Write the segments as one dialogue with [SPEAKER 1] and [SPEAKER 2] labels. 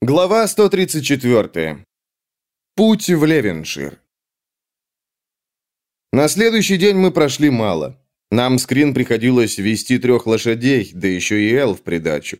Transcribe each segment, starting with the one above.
[SPEAKER 1] Глава 134. Путь в Левеншир. На следующий день мы прошли мало. Нам с Крин приходилось вести трех лошадей, да еще и Эл в придачу.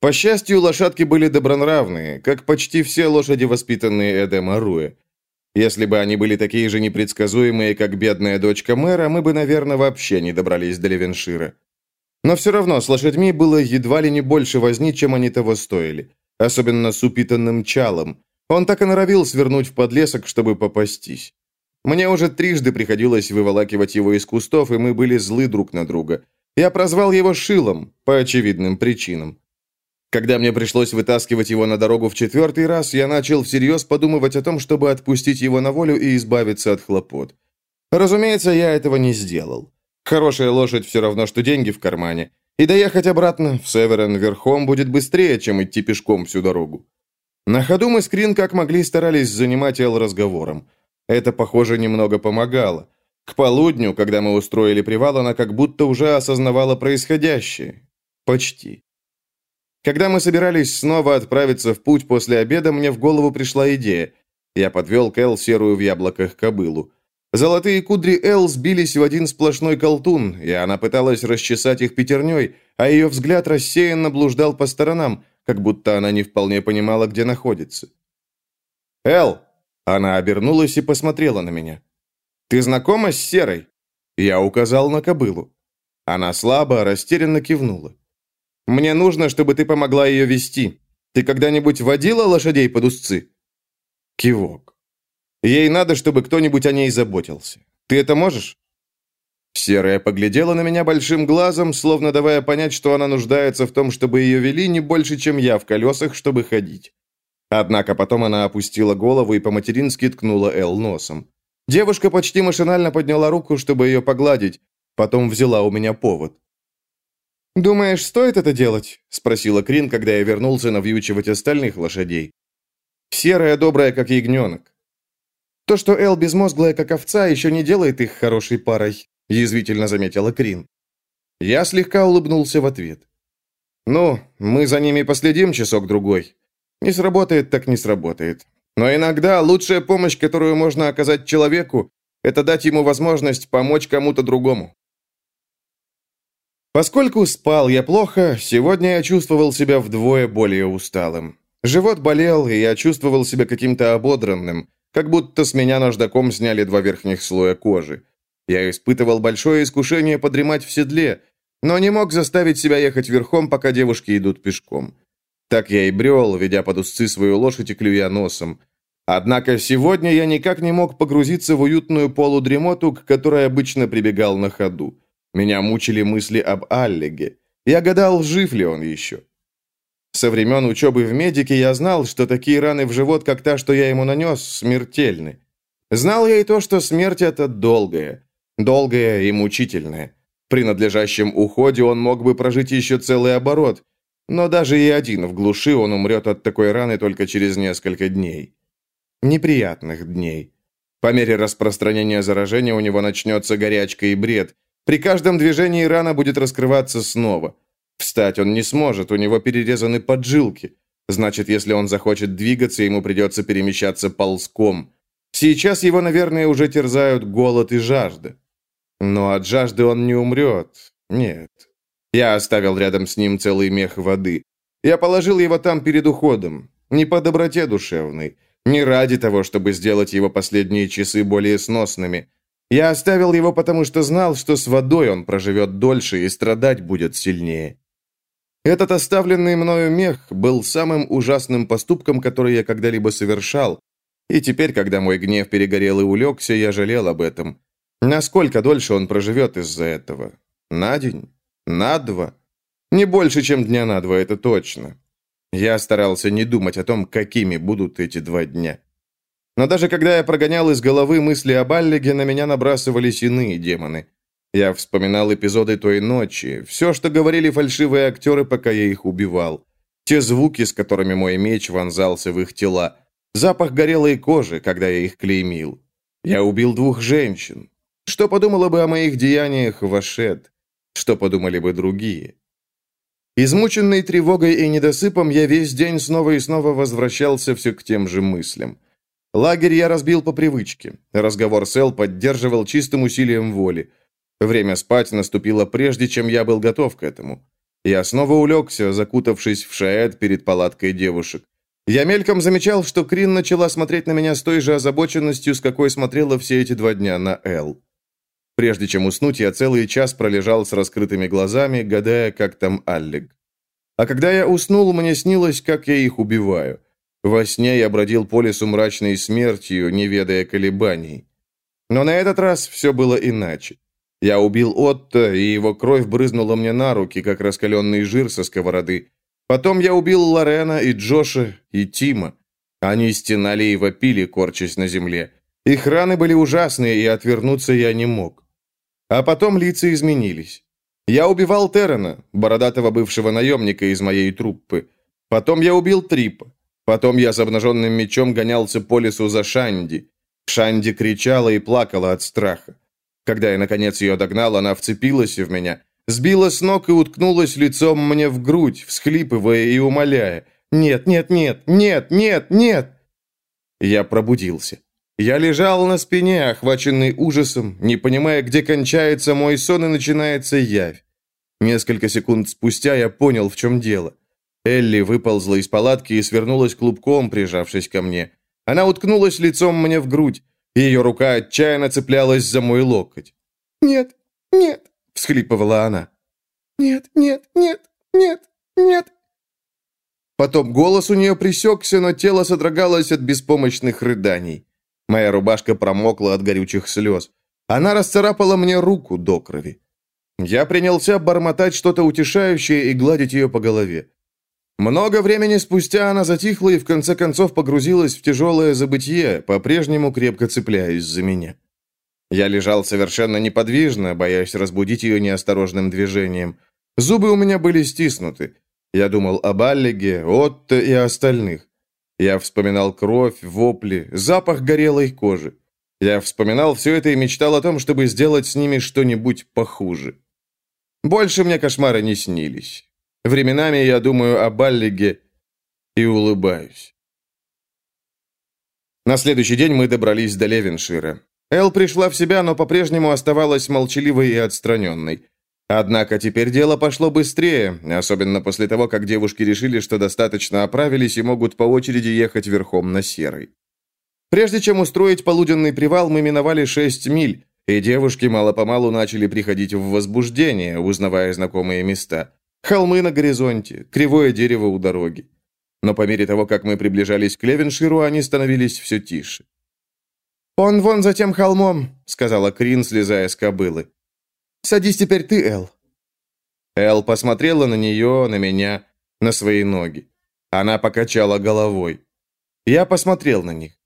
[SPEAKER 1] По счастью, лошадки были добронравные, как почти все лошади, воспитанные Эдема Руэ. Если бы они были такие же непредсказуемые, как бедная дочка мэра, мы бы, наверное, вообще не добрались до Левеншира. Но все равно с лошадьми было едва ли не больше возни, чем они того стоили особенно с упитанным чалом. Он так и норовил свернуть в подлесок, чтобы попастись. Мне уже трижды приходилось выволакивать его из кустов, и мы были злы друг на друга. Я прозвал его Шилом, по очевидным причинам. Когда мне пришлось вытаскивать его на дорогу в четвертый раз, я начал всерьез подумывать о том, чтобы отпустить его на волю и избавиться от хлопот. Разумеется, я этого не сделал. Хорошая лошадь все равно, что деньги в кармане. И доехать обратно в Северен верхом будет быстрее, чем идти пешком всю дорогу. На ходу мы с Крин как могли старались занимать Эл разговором. Это, похоже, немного помогало. К полудню, когда мы устроили привал, она как будто уже осознавала происходящее. Почти. Когда мы собирались снова отправиться в путь после обеда, мне в голову пришла идея. Я подвел Кэл серую в яблоках кобылу. Золотые кудри Эл сбились в один сплошной колтун, и она пыталась расчесать их пятерней, а ее взгляд рассеянно блуждал по сторонам, как будто она не вполне понимала, где находится. «Эл!» Она обернулась и посмотрела на меня. «Ты знакома с Серой?» Я указал на кобылу. Она слабо, растерянно кивнула. «Мне нужно, чтобы ты помогла ее вести. Ты когда-нибудь водила лошадей под узцы?» Кивок. Ей надо, чтобы кто-нибудь о ней заботился. Ты это можешь?» Серая поглядела на меня большим глазом, словно давая понять, что она нуждается в том, чтобы ее вели не больше, чем я в колесах, чтобы ходить. Однако потом она опустила голову и по-матерински ткнула Эл носом. Девушка почти машинально подняла руку, чтобы ее погладить, потом взяла у меня повод. «Думаешь, стоит это делать?» – спросила Крин, когда я вернулся навьючивать остальных лошадей. Серая добрая, как ягненок. То, что Эл безмозглая, как овца, еще не делает их хорошей парой», – язвительно заметила Крин. Я слегка улыбнулся в ответ. «Ну, мы за ними последим часок-другой. Не сработает, так не сработает. Но иногда лучшая помощь, которую можно оказать человеку, это дать ему возможность помочь кому-то другому». Поскольку спал я плохо, сегодня я чувствовал себя вдвое более усталым. Живот болел, и я чувствовал себя каким-то ободранным, как будто с меня наждаком сняли два верхних слоя кожи. Я испытывал большое искушение подремать в седле, но не мог заставить себя ехать верхом, пока девушки идут пешком. Так я и брел, ведя под узцы свою лошадь и клюя носом. Однако сегодня я никак не мог погрузиться в уютную полудремоту, к которой обычно прибегал на ходу. Меня мучили мысли об Аллеге. Я гадал, жив ли он еще. Со времен учебы в медике я знал, что такие раны в живот, как та, что я ему нанес, смертельны. Знал я и то, что смерть это долгая. Долгая и мучительная. При надлежащем уходе он мог бы прожить еще целый оборот. Но даже и один в глуши он умрет от такой раны только через несколько дней. Неприятных дней. По мере распространения заражения у него начнется горячка и бред. При каждом движении рана будет раскрываться снова. Встать он не сможет, у него перерезаны поджилки. Значит, если он захочет двигаться, ему придется перемещаться ползком. Сейчас его, наверное, уже терзают голод и жажда. Но от жажды он не умрет. Нет. Я оставил рядом с ним целый мех воды. Я положил его там перед уходом. Не по доброте душевной. Не ради того, чтобы сделать его последние часы более сносными. Я оставил его, потому что знал, что с водой он проживет дольше и страдать будет сильнее. Этот оставленный мною мех был самым ужасным поступком, который я когда-либо совершал, и теперь, когда мой гнев перегорел и улегся, я жалел об этом. Насколько дольше он проживет из-за этого? На день? На два? Не больше, чем дня на два, это точно. Я старался не думать о том, какими будут эти два дня. Но даже когда я прогонял из головы мысли об Аллеге, на меня набрасывались иные демоны. Я вспоминал эпизоды той ночи, все, что говорили фальшивые актеры, пока я их убивал. Те звуки, с которыми мой меч вонзался в их тела. Запах горелой кожи, когда я их клеймил. Я убил двух женщин. Что подумала бы о моих деяниях Вашет? Что подумали бы другие? Измученный тревогой и недосыпом, я весь день снова и снова возвращался все к тем же мыслям. Лагерь я разбил по привычке. Разговор с Эл поддерживал чистым усилием воли. Время спать наступило прежде, чем я был готов к этому. Я снова улегся, закутавшись в шаэт перед палаткой девушек. Я мельком замечал, что Крин начала смотреть на меня с той же озабоченностью, с какой смотрела все эти два дня на Эл. Прежде чем уснуть, я целый час пролежал с раскрытыми глазами, гадая, как там Аллик. А когда я уснул, мне снилось, как я их убиваю. Во сне я бродил по лесу мрачной смертью, не ведая колебаний. Но на этот раз все было иначе. Я убил Отто, и его кровь брызнула мне на руки, как раскаленный жир со сковороды. Потом я убил Лорена и Джоша, и Тима. Они стенали и вопили, корчась на земле. Их раны были ужасные, и отвернуться я не мог. А потом лица изменились. Я убивал Террена, бородатого бывшего наемника из моей труппы. Потом я убил Трипа. Потом я с обнаженным мечом гонялся по лесу за Шанди. Шанди кричала и плакала от страха. Когда я, наконец, ее догнал, она вцепилась в меня, сбила с ног и уткнулась лицом мне в грудь, всхлипывая и умоляя. «Нет, нет, нет, нет, нет, нет!» Я пробудился. Я лежал на спине, охваченный ужасом, не понимая, где кончается мой сон и начинается явь. Несколько секунд спустя я понял, в чем дело. Элли выползла из палатки и свернулась клубком, прижавшись ко мне. Она уткнулась лицом мне в грудь. Ее рука отчаянно цеплялась за мой локоть. «Нет, нет!» — всхлипывала она. «Нет, нет, нет, нет, нет!» Потом голос у нее присекся, но тело содрогалось от беспомощных рыданий. Моя рубашка промокла от горючих слез. Она расцарапала мне руку до крови. Я принялся бормотать что-то утешающее и гладить ее по голове. Много времени спустя она затихла и в конце концов погрузилась в тяжелое забытье, по-прежнему крепко цепляясь за меня. Я лежал совершенно неподвижно, боясь разбудить ее неосторожным движением. Зубы у меня были стиснуты. Я думал об Аллиге, Отто и остальных. Я вспоминал кровь, вопли, запах горелой кожи. Я вспоминал все это и мечтал о том, чтобы сделать с ними что-нибудь похуже. Больше мне кошмары не снились. Временами я думаю о Баллиге и улыбаюсь. На следующий день мы добрались до Левеншира. Эл пришла в себя, но по-прежнему оставалась молчаливой и отстраненной. Однако теперь дело пошло быстрее, особенно после того, как девушки решили, что достаточно оправились и могут по очереди ехать верхом на серой. Прежде чем устроить полуденный привал, мы миновали шесть миль, и девушки мало-помалу начали приходить в возбуждение, узнавая знакомые места. Холмы на горизонте, кривое дерево у дороги. Но по мере того, как мы приближались к Левенширу, они становились все тише. «Он вон за тем холмом», — сказала Крин, слезая с кобылы. «Садись теперь ты, Эл». Эл посмотрела на нее, на меня, на свои ноги. Она покачала головой. Я посмотрел на них.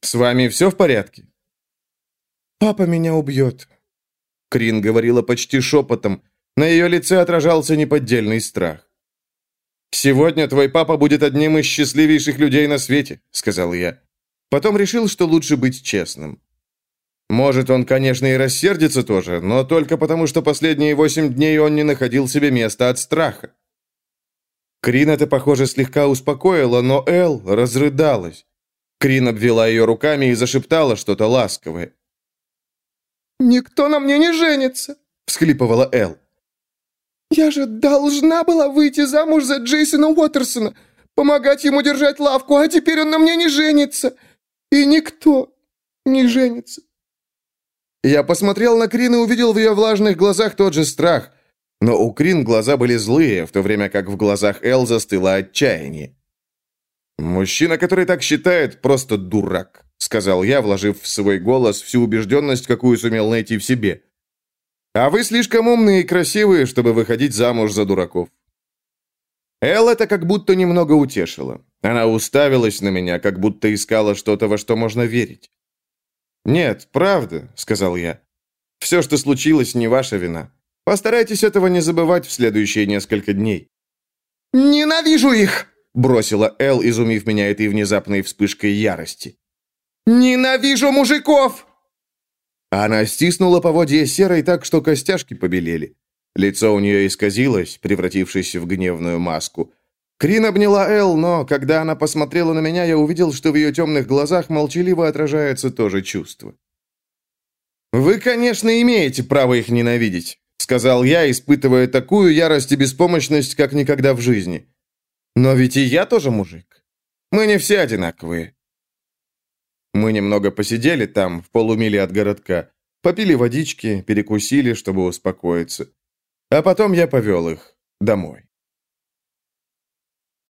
[SPEAKER 1] «С вами все в порядке?» «Папа меня убьет», — Крин говорила почти шепотом, — на ее лице отражался неподдельный страх. «Сегодня твой папа будет одним из счастливейших людей на свете», — сказал я. Потом решил, что лучше быть честным. Может, он, конечно, и рассердится тоже, но только потому, что последние восемь дней он не находил себе места от страха. Крин это, похоже, слегка успокоило, но Эл разрыдалась. Крин обвела ее руками и зашептала что-то ласковое. «Никто на мне не женится!» — всхлипывала Эл. «Я же должна была выйти замуж за Джейсона Уотерсона, помогать ему держать лавку, а теперь он на мне не женится. И никто не женится». Я посмотрел на Крин и увидел в ее влажных глазах тот же страх. Но у Крин глаза были злые, в то время как в глазах Эл застыло отчаяние. «Мужчина, который так считает, просто дурак», — сказал я, вложив в свой голос всю убежденность, какую сумел найти в себе. А вы слишком умные и красивые, чтобы выходить замуж за дураков. Эл это как будто немного утешило. Она уставилась на меня, как будто искала что-то, во что можно верить. «Нет, правда», — сказал я. «Все, что случилось, не ваша вина. Постарайтесь этого не забывать в следующие несколько дней». «Ненавижу их!» — бросила Эл, изумив меня этой внезапной вспышкой ярости. «Ненавижу мужиков!» Она стиснула поводья серой так, что костяшки побелели. Лицо у нее исказилось, превратившись в гневную маску. Крин обняла Эл, но когда она посмотрела на меня, я увидел, что в ее темных глазах молчаливо отражается то же чувство. «Вы, конечно, имеете право их ненавидеть», — сказал я, испытывая такую ярость и беспомощность, как никогда в жизни. «Но ведь и я тоже мужик. Мы не все одинаковые». Мы немного посидели там, в полумиле от городка, попили водички, перекусили, чтобы успокоиться. А потом я повел их домой.